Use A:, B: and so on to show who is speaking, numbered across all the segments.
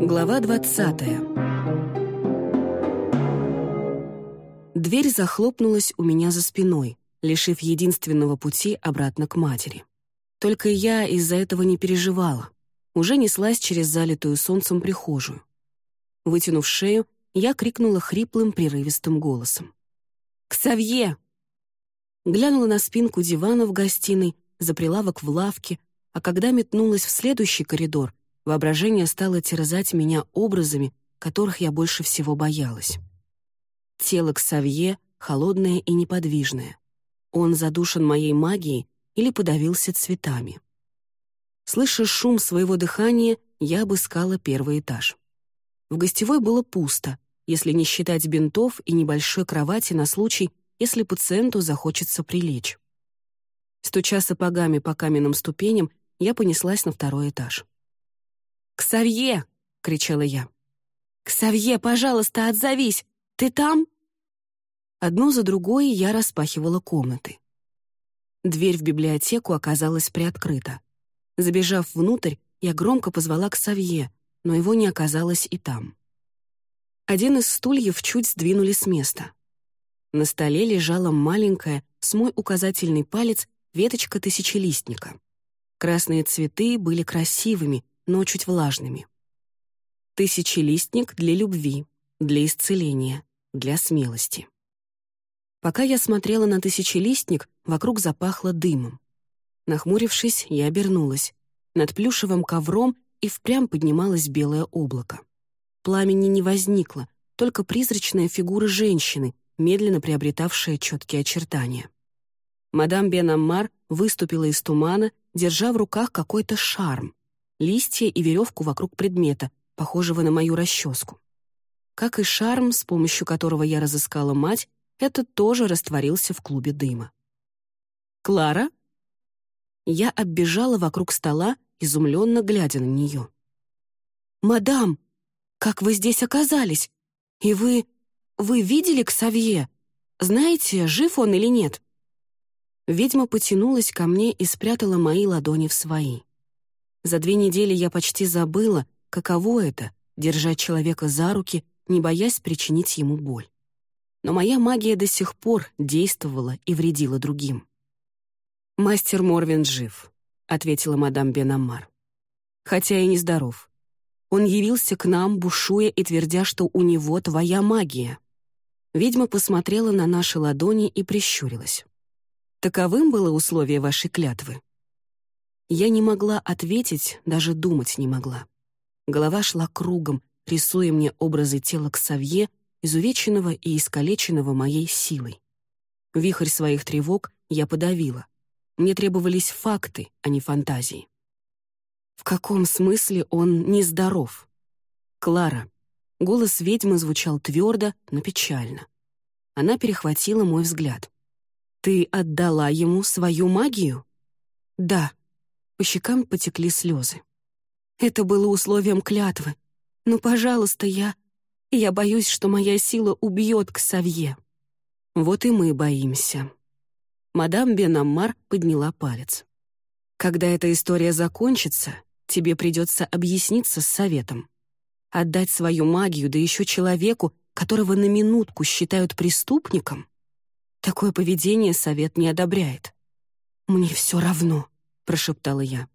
A: Глава 20 Дверь захлопнулась у меня за спиной, лишив единственного пути обратно к матери. Только я из-за этого не переживала. Уже неслась через залитую солнцем прихожую. Вытянув шею, я крикнула хриплым, прерывистым голосом. «Ксавье!» Глянула на спинку дивана в гостиной, за прилавок в лавке, а когда метнулась в следующий коридор, воображение стало терзать меня образами, которых я больше всего боялась. Тело Ксавье холодное и неподвижное. Он задушен моей магией или подавился цветами. Слыша шум своего дыхания, я обыскала первый этаж. В гостевой было пусто, если не считать бинтов и небольшой кровати на случай, если пациенту захочется прилечь. Стуча сапогами по каменным ступеням, я понеслась на второй этаж. «Ксавье!» — кричала я. «Ксавье, пожалуйста, отзовись! Ты там?» Одну за другой я распахивала комнаты. Дверь в библиотеку оказалась приоткрыта. Забежав внутрь, я громко позвала к Савье, но его не оказалось и там. Один из стульев чуть сдвинули с места. На столе лежала маленькая, с мой указательный палец, веточка тысячелистника. Красные цветы были красивыми, но чуть влажными. Тысячелистник для любви, для исцеления, для смелости. Пока я смотрела на тысячелистник, вокруг запахло дымом. Нахмурившись, я обернулась. Над плюшевым ковром и впрямь поднималось белое облако. Пламени не возникло, только призрачная фигура женщины, медленно приобретавшая четкие очертания. Мадам Бен выступила из тумана, держа в руках какой-то шарм, листья и веревку вокруг предмета, похожего на мою расческу. Как и шарм, с помощью которого я разыскала мать, этот тоже растворился в клубе дыма. «Клара?» Я оббежала вокруг стола, изумленно глядя на нее. «Мадам, как вы здесь оказались? И вы... вы видели Ксавье? Знаете, жив он или нет?» Ведьма потянулась ко мне и спрятала мои ладони в свои. За две недели я почти забыла, каково это — держать человека за руки, не боясь причинить ему боль. Но моя магия до сих пор действовала и вредила другим. «Мастер Морвин жив», — ответила мадам Бенамар. «Хотя и нездоров. Он явился к нам, бушуя и твердя, что у него твоя магия». Ведьма посмотрела на наши ладони и прищурилась. Таковым было условие вашей клятвы?» Я не могла ответить, даже думать не могла. Голова шла кругом, рисуя мне образы тела Ксавье, изувеченного и искалеченного моей силой. Вихрь своих тревог я подавила. Мне требовались факты, а не фантазии. В каком смысле он нездоров? Клара. Голос ведьмы звучал твердо, но печально. Она перехватила мой взгляд. «Ты отдала ему свою магию?» «Да». По щекам потекли слезы. «Это было условием клятвы. Но, пожалуйста, я... Я боюсь, что моя сила убьет Ксавье». «Вот и мы боимся». Мадам Бенаммар подняла палец. «Когда эта история закончится, тебе придется объясниться с советом. Отдать свою магию, да еще человеку, которого на минутку считают преступником — Такое поведение совет не одобряет. «Мне все равно», — прошептала я.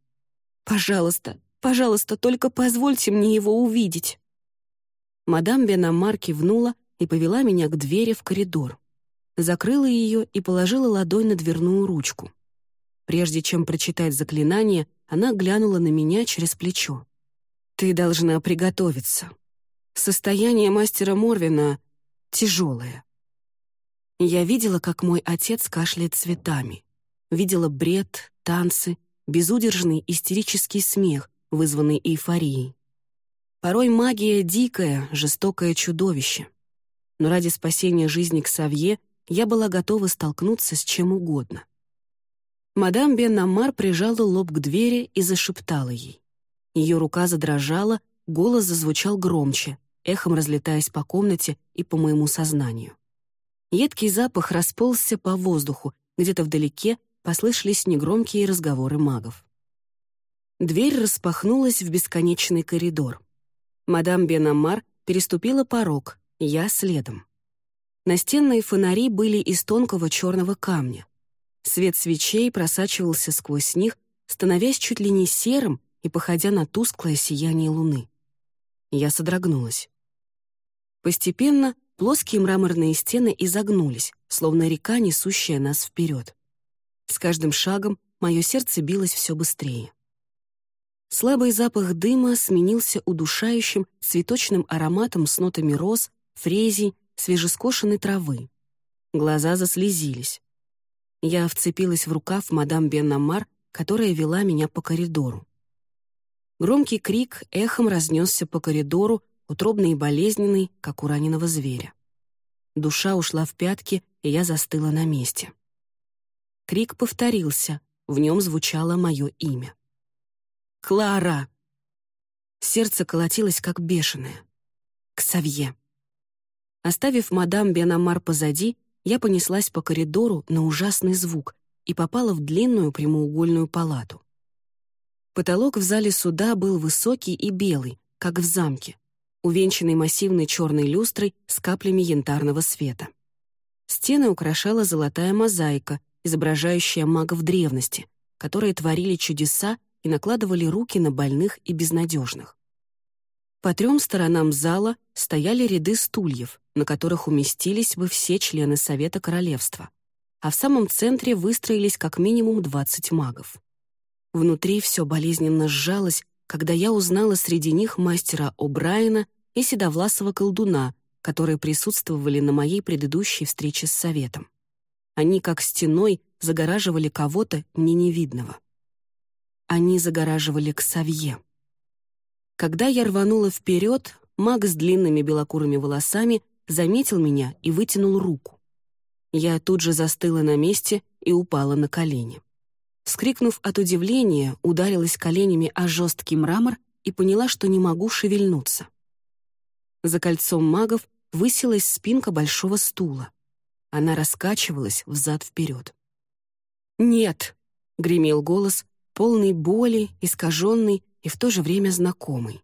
A: «Пожалуйста, пожалуйста, только позвольте мне его увидеть». Мадам Бенамар кивнула и повела меня к двери в коридор. Закрыла ее и положила ладонь на дверную ручку. Прежде чем прочитать заклинание, она глянула на меня через плечо. «Ты должна приготовиться. Состояние мастера Морвина тяжелое. Я видела, как мой отец кашляет цветами. Видела бред, танцы, безудержный истерический смех, вызванный эйфорией. Порой магия — дикое, жестокое чудовище. Но ради спасения жизни Ксавье я была готова столкнуться с чем угодно. Мадам Бен-Намар прижала лоб к двери и зашептала ей. Ее рука задрожала, голос зазвучал громче, эхом разлетаясь по комнате и по моему сознанию. Едкий запах расползся по воздуху, где-то вдалеке послышались негромкие разговоры магов. Дверь распахнулась в бесконечный коридор. Мадам Бенамар переступила порог, я следом. Настенные фонари были из тонкого черного камня. Свет свечей просачивался сквозь них, становясь чуть ли не серым и походя на тусклое сияние луны. Я содрогнулась. Постепенно плоские мраморные стены изогнулись, словно река, несущая нас вперед. С каждым шагом мое сердце билось все быстрее. Слабый запах дыма сменился удушающим цветочным ароматом с нотами роз, фрезий, свежескошенной травы. Глаза заслезились. Я вцепилась в рукав мадам Беннамар, которая вела меня по коридору. Громкий крик эхом разнесся по коридору, утробный и болезненный, как у раненого зверя. Душа ушла в пятки, и я застыла на месте. Крик повторился, в нем звучало мое имя. «Клара!» Сердце колотилось, как бешеное. «Ксавье!» Оставив мадам Бенамар позади, я понеслась по коридору на ужасный звук и попала в длинную прямоугольную палату. Потолок в зале суда был высокий и белый, как в замке, увенчанный массивной черной люстрой с каплями янтарного света. Стены украшала золотая мозаика, изображающая магов древности, которые творили чудеса и накладывали руки на больных и безнадежных. По трем сторонам зала стояли ряды стульев, на которых уместились бы все члены Совета Королевства, а в самом центре выстроились как минимум 20 магов. Внутри все болезненно сжалось, когда я узнала среди них мастера О'Брайена и седовласого колдуна, которые присутствовали на моей предыдущей встрече с Советом. Они как стеной загораживали кого-то мне невидного. Они загораживали Ксавье. Когда я рванула вперед, маг с длинными белокурыми волосами заметил меня и вытянул руку. Я тут же застыла на месте и упала на колени. Вскрикнув от удивления, ударилась коленями о жесткий мрамор и поняла, что не могу шевельнуться. За кольцом магов высилась спинка большого стула. Она раскачивалась взад-вперед. «Нет!» — гремел голос, полный боли, искаженный и в то же время знакомый.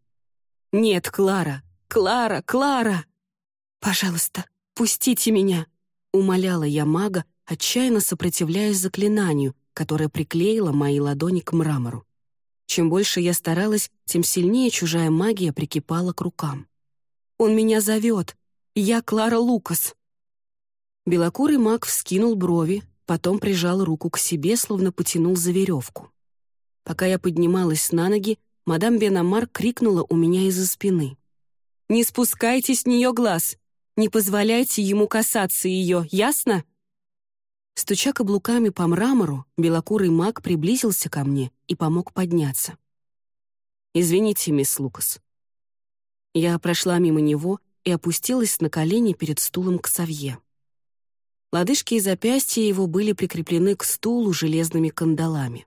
A: «Нет, Клара! Клара! Клара!» «Пожалуйста, пустите меня!» — умоляла я мага, отчаянно сопротивляясь заклинанию, которое приклеило мои ладони к мрамору. Чем больше я старалась, тем сильнее чужая магия прикипала к рукам. «Он меня зовет! Я Клара Лукас!» Белокурый маг вскинул брови, потом прижал руку к себе, словно потянул за веревку. Пока я поднималась на ноги, мадам Бенамар крикнула у меня из-за спины. «Не спускайте с нее глаз! Не позволяйте ему касаться ее, ясно?» Стуча каблуками по мрамору, белокурый маг приблизился ко мне и помог подняться. «Извините, мисс Лукас». Я прошла мимо него и опустилась на колени перед стулом к Савье. Лодыжки и запястья его были прикреплены к стулу железными кандалами.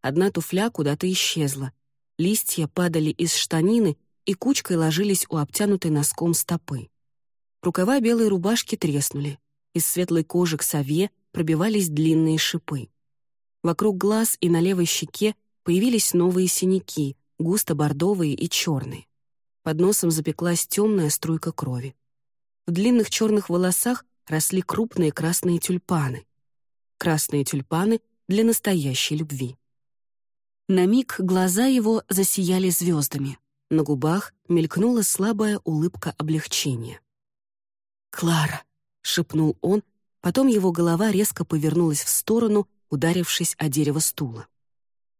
A: Одна туфля куда-то исчезла, листья падали из штанины и кучкой ложились у обтянутой носком стопы. Рукава белой рубашки треснули. Из светлой кожи к сове пробивались длинные шипы. Вокруг глаз и на левой щеке появились новые синяки, густо-бордовые и черные. Под носом запеклась темная струйка крови. В длинных черных волосах росли крупные красные тюльпаны. Красные тюльпаны для настоящей любви. На миг глаза его засияли звездами. На губах мелькнула слабая улыбка облегчения. «Клара!» — шепнул он, потом его голова резко повернулась в сторону, ударившись о дерево стула.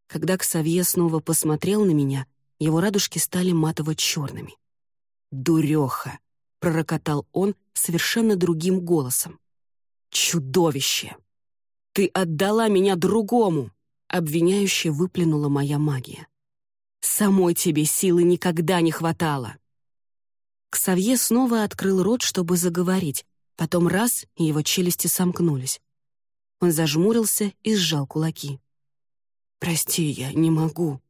A: Когда Ксавье снова посмотрел на меня, его радужки стали матово-черными. «Дуреха!» — пророкотал он совершенно другим голосом. «Чудовище! Ты отдала меня другому!» — обвиняюще выплюнула моя магия. «Самой тебе силы никогда не хватало!» Ксавье снова открыл рот, чтобы заговорить, потом раз, и его челюсти сомкнулись. Он зажмурился и сжал кулаки. «Прости, я не могу».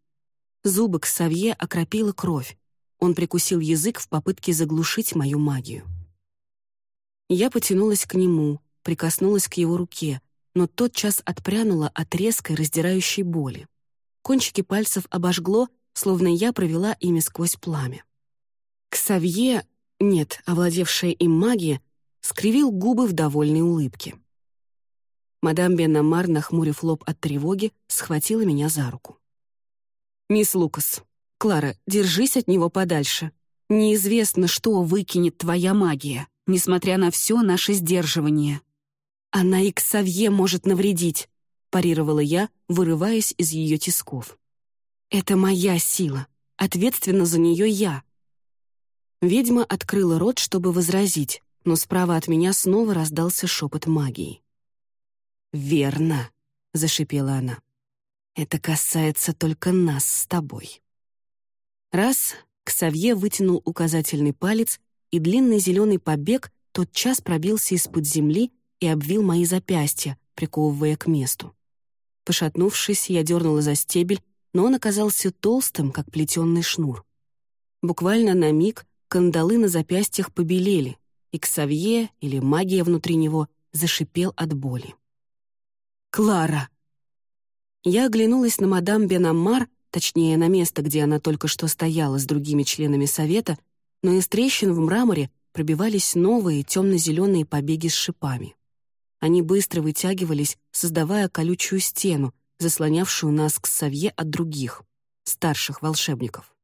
A: Зубы Ксавье окропила кровь. Он прикусил язык в попытке заглушить мою магию. Я потянулась к нему, прикоснулась к его руке, но тотчас отпрянула от резкой раздирающей боли. Кончики пальцев обожгло, словно я провела ими сквозь пламя. Ксавье, нет, овладевшая им магия, скривил губы в довольной улыбке. Мадам Беннамар, нахмурив лоб от тревоги, схватила меня за руку. «Мисс Лукас, Клара, держись от него подальше. Неизвестно, что выкинет твоя магия, несмотря на все наше сдерживание. Она и к Савье может навредить», — парировала я, вырываясь из ее тисков. «Это моя сила. Ответственна за нее я». Ведьма открыла рот, чтобы возразить, но справа от меня снова раздался шепот магии. «Верно», — зашипела она. «Это касается только нас с тобой». Раз Ксавье вытянул указательный палец, и длинный зеленый побег тотчас пробился из-под земли и обвил мои запястья, приковывая к месту. Пошатнувшись, я дернула за стебель, но он оказался толстым, как плетенный шнур. Буквально на миг кандалы на запястьях побелели, и Ксавье, или магия внутри него, зашипел от боли. Клара!» Я оглянулась на мадам Бенаммар, точнее, на место, где она только что стояла с другими членами совета, но из трещин в мраморе пробивались новые темно-зеленые побеги с шипами. Они быстро вытягивались, создавая колючую стену, заслонявшую нас к сове от других, старших волшебников.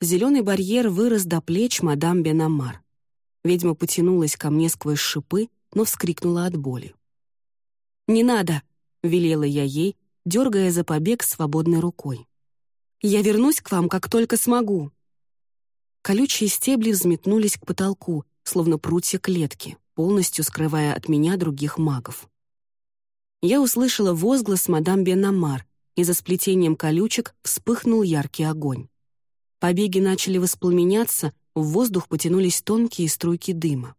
A: Зеленый барьер вырос до плеч мадам Бенамар. Ведьма потянулась ко мне сквозь шипы, но вскрикнула от боли. «Не надо!» — велела я ей, дергая за побег свободной рукой. «Я вернусь к вам, как только смогу!» Колючие стебли взметнулись к потолку, словно прутья клетки, полностью скрывая от меня других магов. Я услышала возглас мадам Бенамар, и за сплетением колючек вспыхнул яркий огонь. Побеги начали воспламеняться, в воздух потянулись тонкие струйки дыма.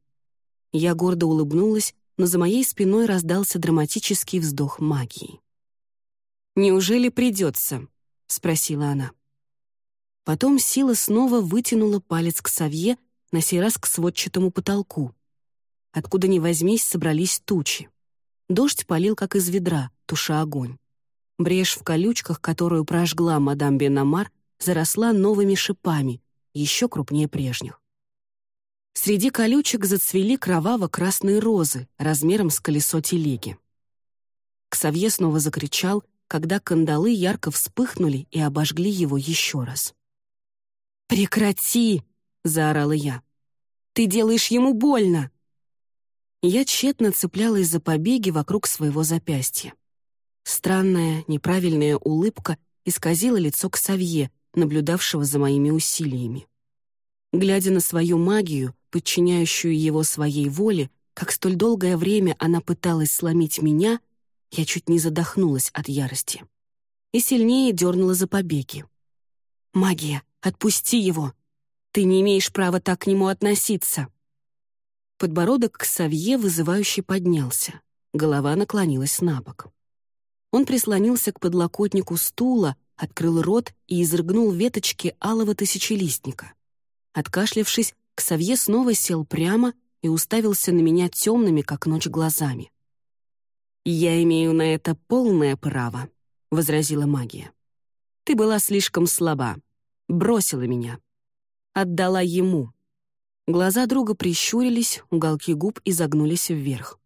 A: Я гордо улыбнулась но за моей спиной раздался драматический вздох магии. «Неужели придется?» — спросила она. Потом сила снова вытянула палец к сове, на сей раз к сводчатому потолку. Откуда ни возьмись, собрались тучи. Дождь полил, как из ведра, туша огонь. Брешь в колючках, которую прожгла мадам Бенамар, заросла новыми шипами, еще крупнее прежних. Среди колючек зацвели кроваво-красные розы размером с колесо телеги. Ксавье снова закричал, когда кандалы ярко вспыхнули и обожгли его еще раз. «Прекрати!» — заорала я. «Ты делаешь ему больно!» Я тщетно цеплялась за побеги вокруг своего запястья. Странная, неправильная улыбка исказила лицо Ксавье, наблюдавшего за моими усилиями. Глядя на свою магию, подчиняющую его своей воле, как столь долгое время она пыталась сломить меня, я чуть не задохнулась от ярости. И сильнее дернула за побеги. «Магия, отпусти его! Ты не имеешь права так к нему относиться!» Подбородок к Савье вызывающе поднялся. Голова наклонилась на бок. Он прислонился к подлокотнику стула, открыл рот и изрыгнул веточки алого тысячелистника. Откашлявшись, Ксавье снова сел прямо и уставился на меня темными, как ночь, глазами. «Я имею на это полное право», — возразила магия. «Ты была слишком слаба, бросила меня. Отдала ему». Глаза друга прищурились, уголки губ изогнулись вверх.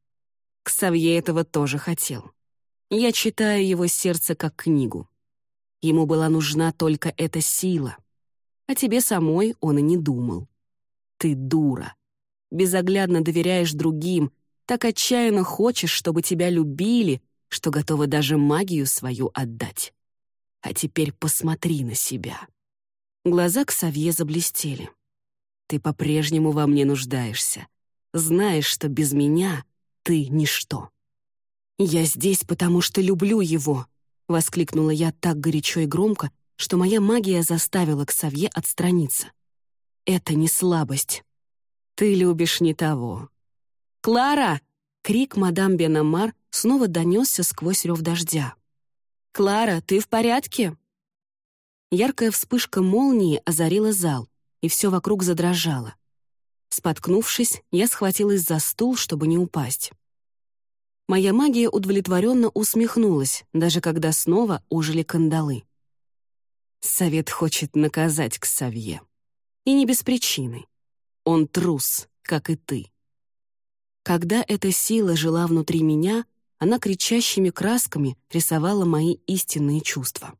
A: Ксавье этого тоже хотел. Я читаю его сердце как книгу. Ему была нужна только эта сила. О тебе самой он и не думал. Ты дура. Безоглядно доверяешь другим, так отчаянно хочешь, чтобы тебя любили, что готова даже магию свою отдать. А теперь посмотри на себя. Глаза Ксавье заблестели. Ты по-прежнему во мне нуждаешься. Знаешь, что без меня ты — ничто. «Я здесь, потому что люблю его!» — воскликнула я так горячо и громко, что моя магия заставила Ксавье отстраниться. Это не слабость. Ты любишь не того. «Клара!» — крик мадам Бенамар снова донесся сквозь рев дождя. «Клара, ты в порядке?» Яркая вспышка молнии озарила зал, и все вокруг задрожало. Споткнувшись, я схватилась за стул, чтобы не упасть. Моя магия удовлетворенно усмехнулась, даже когда снова ужили кандалы. Совет хочет наказать Ксавье. И не без причины. Он трус, как и ты. Когда эта сила жила внутри меня, она кричащими красками рисовала мои истинные чувства.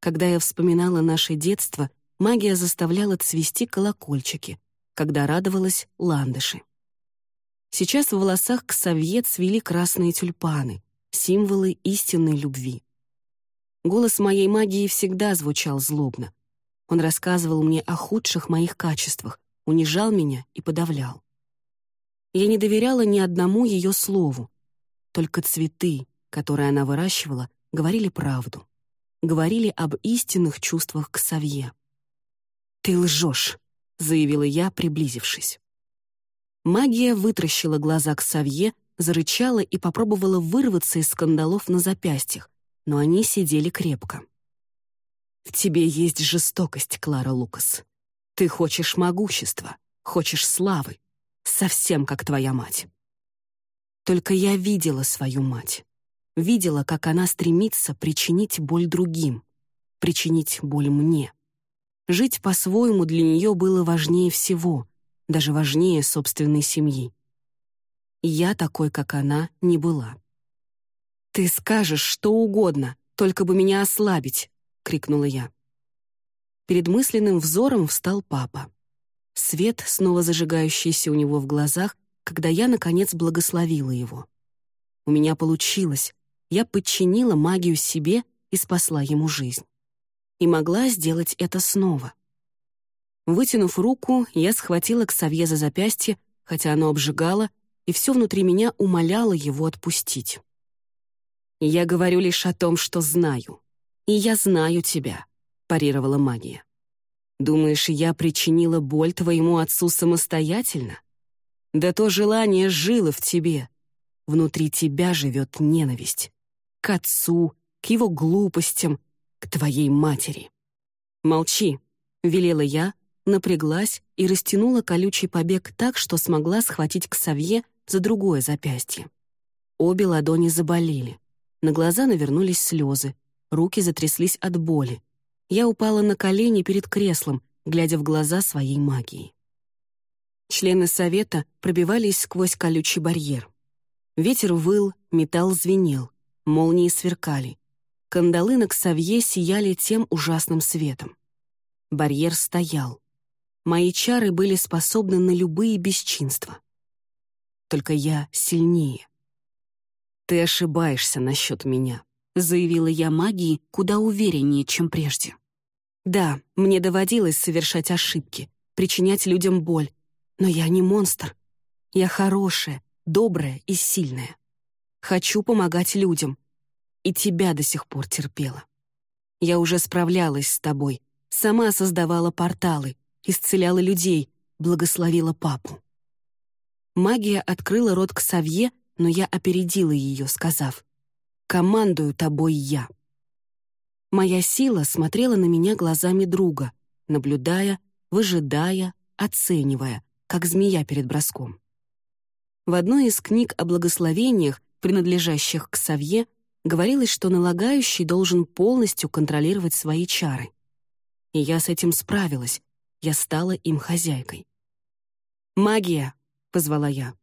A: Когда я вспоминала наше детство, магия заставляла цвести колокольчики, когда радовалась ландыши. Сейчас в волосах к Савье цвели красные тюльпаны, символы истинной любви. Голос моей магии всегда звучал злобно. Он рассказывал мне о худших моих качествах, унижал меня и подавлял. Я не доверяла ни одному ее слову. Только цветы, которые она выращивала, говорили правду. Говорили об истинных чувствах к Савье. «Ты лжешь», — заявила я, приблизившись. Магия вытращила глаза к Савье, зарычала и попробовала вырваться из скандалов на запястьях, но они сидели крепко. «В тебе есть жестокость, Клара Лукас. Ты хочешь могущества, хочешь славы, совсем как твоя мать. Только я видела свою мать. Видела, как она стремится причинить боль другим, причинить боль мне. Жить по-своему для нее было важнее всего, даже важнее собственной семьи. Я такой, как она, не была. «Ты скажешь что угодно, только бы меня ослабить!» — крикнула я. Перед мысленным взором встал папа. Свет, снова зажигающийся у него в глазах, когда я, наконец, благословила его. У меня получилось. Я подчинила магию себе и спасла ему жизнь. И могла сделать это снова. Вытянув руку, я схватила Ксавье за запястье, хотя оно обжигало, и все внутри меня умоляло его отпустить. «Я говорю лишь о том, что знаю. И я знаю тебя», — парировала магия. Думаешь, я причинила боль твоему отцу самостоятельно? Да то желание жило в тебе. Внутри тебя живет ненависть. К отцу, к его глупостям, к твоей матери. «Молчи», — велела я, напряглась и растянула колючий побег так, что смогла схватить к Савье за другое запястье. Обе ладони заболели. На глаза навернулись слезы, руки затряслись от боли я упала на колени перед креслом, глядя в глаза своей магии. Члены совета пробивались сквозь колючий барьер. Ветер выл, металл звенел, молнии сверкали. Кандалы на Ксавье сияли тем ужасным светом. Барьер стоял. Мои чары были способны на любые бесчинства. Только я сильнее. «Ты ошибаешься насчет меня», заявила я магии куда увереннее, чем прежде. Да, мне доводилось совершать ошибки, причинять людям боль, но я не монстр. Я хорошая, добрая и сильная. Хочу помогать людям. И тебя до сих пор терпела. Я уже справлялась с тобой, сама создавала порталы, исцеляла людей, благословила папу. Магия открыла рот к Савье, но я опередила ее, сказав, командую тобой я». Моя сила смотрела на меня глазами друга, наблюдая, выжидая, оценивая, как змея перед броском. В одной из книг о благословениях, принадлежащих к Савье, говорилось, что налагающий должен полностью контролировать свои чары. И я с этим справилась, я стала им хозяйкой. «Магия!» — позвала я.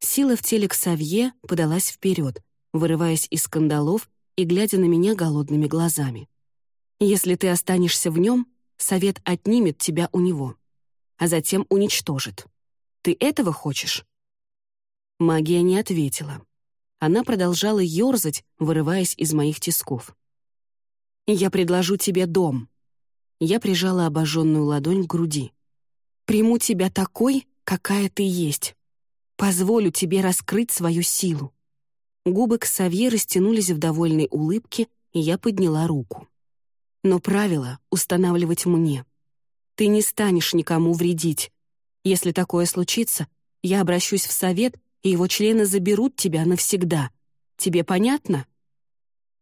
A: Сила в теле Ксавье подалась вперед, вырываясь из скандалов и глядя на меня голодными глазами. «Если ты останешься в нем, совет отнимет тебя у него, а затем уничтожит. Ты этого хочешь?» Магия не ответила. Она продолжала ёрзать, вырываясь из моих тисков. «Я предложу тебе дом». Я прижала обожженную ладонь к груди. «Приму тебя такой, какая ты есть. Позволю тебе раскрыть свою силу. Губы Ксавье растянулись в довольной улыбке, и я подняла руку. Но правило устанавливать мне. Ты не станешь никому вредить. Если такое случится, я обращусь в совет, и его члены заберут тебя навсегда. Тебе понятно?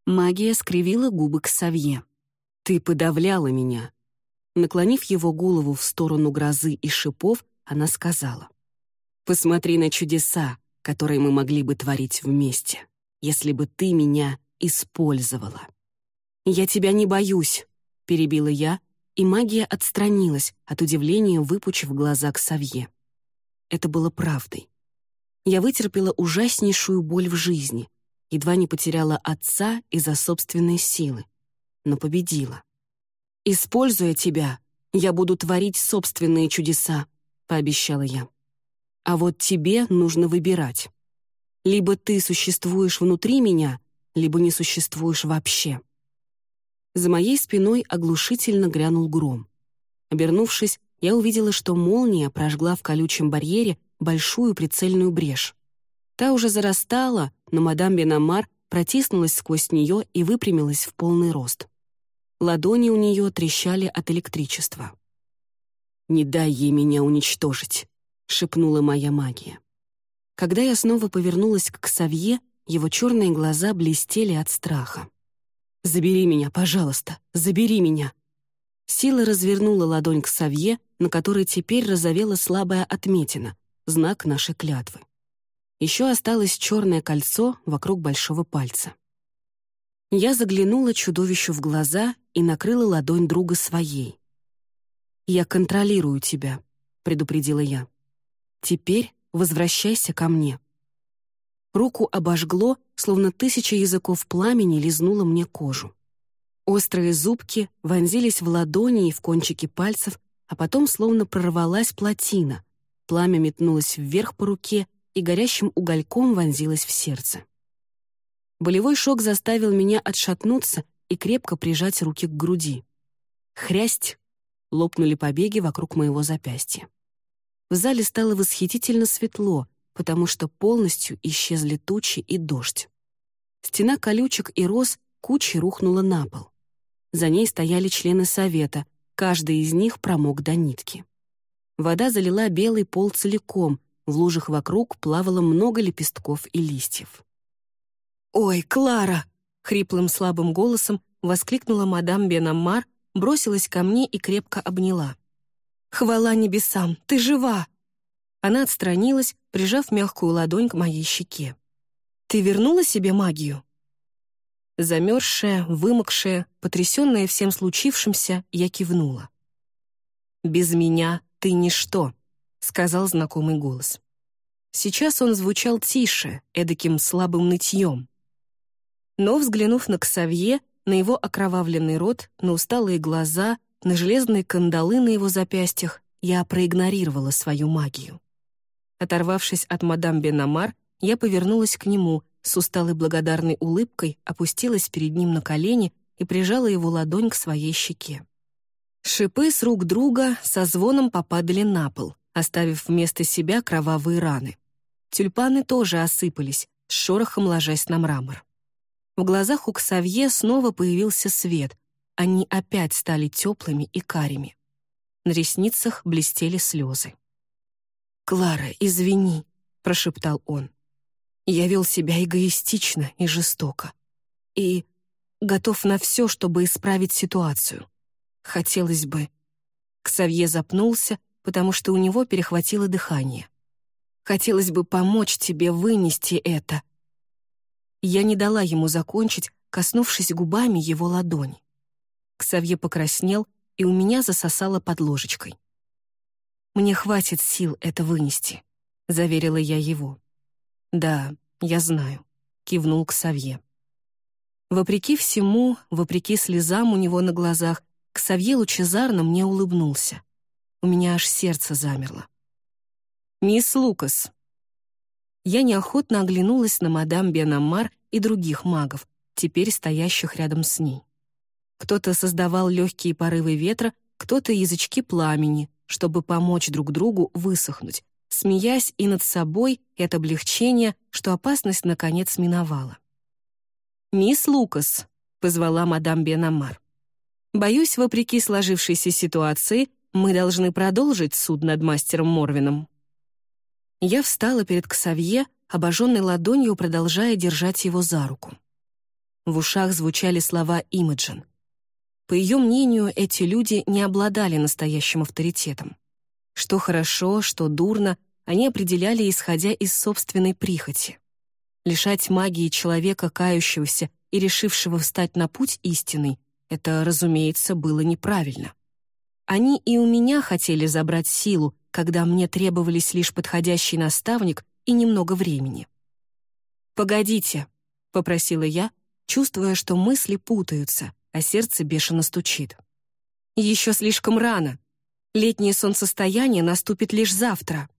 A: Магия скривила губы к Савье. «Ты подавляла меня». Наклонив его голову в сторону грозы и шипов, она сказала. «Посмотри на чудеса, которые мы могли бы творить вместе, если бы ты меня использовала. «Я тебя не боюсь», — перебила я, и магия отстранилась, от удивления выпучив глаза к Савье. Это было правдой. Я вытерпела ужаснейшую боль в жизни, едва не потеряла отца из-за собственной силы, но победила. «Используя тебя, я буду творить собственные чудеса», — пообещала я. «А вот тебе нужно выбирать. Либо ты существуешь внутри меня, либо не существуешь вообще». За моей спиной оглушительно грянул гром. Обернувшись, я увидела, что молния прожгла в колючем барьере большую прицельную брешь. Та уже зарастала, но мадам Бенамар протиснулась сквозь нее и выпрямилась в полный рост. Ладони у нее трещали от электричества. «Не дай ей меня уничтожить», — шепнула моя магия. Когда я снова повернулась к Савье, его черные глаза блестели от страха. «Забери меня, пожалуйста, забери меня!» Сила развернула ладонь к Савье, на которой теперь разовела слабая отметина, знак нашей клятвы. Еще осталось черное кольцо вокруг большого пальца. Я заглянула чудовищу в глаза и накрыла ладонь друга своей. «Я контролирую тебя», — предупредила я. «Теперь возвращайся ко мне». Руку обожгло, словно тысяча языков пламени лизнула мне кожу. Острые зубки вонзились в ладони и в кончики пальцев, а потом словно прорвалась плотина. Пламя метнулось вверх по руке и горящим угольком вонзилось в сердце. Болевой шок заставил меня отшатнуться и крепко прижать руки к груди. Хрясть! Лопнули побеги вокруг моего запястья. В зале стало восхитительно светло, потому что полностью исчезли тучи и дождь. Стена колючек и роз кучей рухнула на пол. За ней стояли члены совета, каждый из них промок до нитки. Вода залила белый пол целиком, в лужах вокруг плавало много лепестков и листьев. «Ой, Клара!» — хриплым слабым голосом воскликнула мадам Бенаммар, бросилась ко мне и крепко обняла. «Хвала небесам, ты жива!» Она отстранилась, прижав мягкую ладонь к моей щеке. «Ты вернула себе магию?» Замерзшая, вымокшая, потрясенная всем случившимся, я кивнула. «Без меня ты ничто», — сказал знакомый голос. Сейчас он звучал тише, эдаким слабым нытьем. Но, взглянув на Ксавье, на его окровавленный рот, на усталые глаза, на железные кандалы на его запястьях, я проигнорировала свою магию. Оторвавшись от мадам Бенамар, я повернулась к нему, с усталой благодарной улыбкой опустилась перед ним на колени и прижала его ладонь к своей щеке. Шипы с рук друга со звоном попадали на пол, оставив вместо себя кровавые раны. Тюльпаны тоже осыпались, с шорохом ложась на мрамор. В глазах у Ксавье снова появился свет. Они опять стали теплыми и карими. На ресницах блестели слезы. «Клара, извини», — прошептал он. «Я вел себя эгоистично и жестоко. И готов на все, чтобы исправить ситуацию. Хотелось бы...» Ксавье запнулся, потому что у него перехватило дыхание. «Хотелось бы помочь тебе вынести это», я не дала ему закончить, коснувшись губами его ладони. Ксавье покраснел, и у меня засосало под ложечкой. «Мне хватит сил это вынести», — заверила я его. «Да, я знаю», — кивнул Ксавье. Вопреки всему, вопреки слезам у него на глазах, Ксавье лучезарно мне улыбнулся. У меня аж сердце замерло. «Мисс Лукас, я неохотно оглянулась на мадам Бенамар и других магов, теперь стоящих рядом с ней. Кто-то создавал легкие порывы ветра, кто-то язычки пламени, чтобы помочь друг другу высохнуть, смеясь и над собой, и от облегчения, что опасность наконец миновала. «Мисс Лукас», — позвала мадам Бенамар. «Боюсь, вопреки сложившейся ситуации, мы должны продолжить суд над мастером Морвином». Я встала перед Ксавье, обожженной ладонью продолжая держать его за руку. В ушах звучали слова Имаджин. По ее мнению, эти люди не обладали настоящим авторитетом. Что хорошо, что дурно, они определяли, исходя из собственной прихоти. Лишать магии человека, кающегося и решившего встать на путь истинный, это, разумеется, было неправильно. Они и у меня хотели забрать силу, когда мне требовались лишь подходящий наставник и немного времени. «Погодите», — попросила я, чувствуя, что мысли путаются, а сердце бешено стучит. «Еще слишком рано. Летнее солнцестояние наступит лишь завтра».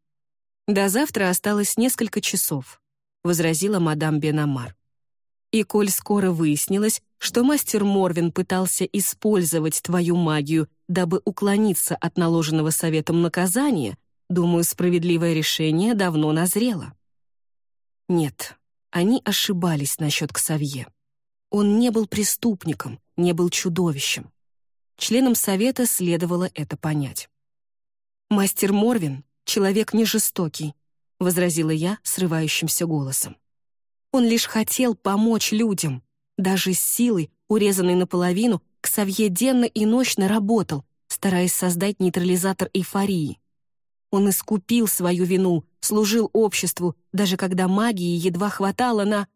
A: «До завтра осталось несколько часов», — возразила мадам Бенамар. И коль скоро выяснилось, что мастер Морвин пытался использовать твою магию, дабы уклониться от наложенного советом наказания, думаю, справедливое решение давно назрело. Нет, они ошибались насчет Ксавье. Он не был преступником, не был чудовищем. Членам совета следовало это понять. «Мастер Морвин — человек не жестокий», — возразила я срывающимся голосом. «Он лишь хотел помочь людям. Даже с силой, урезанной наполовину, Ксавье денно и ночно работал, стараясь создать нейтрализатор эйфории. Он искупил свою вину, служил обществу, даже когда магии едва хватало на...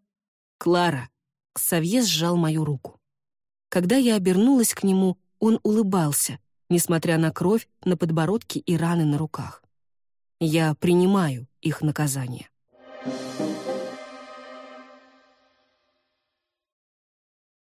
A: «Клара!» Ксавье сжал мою руку. Когда я обернулась к нему, он улыбался, несмотря на кровь на подбородке и раны на руках. Я принимаю их наказание.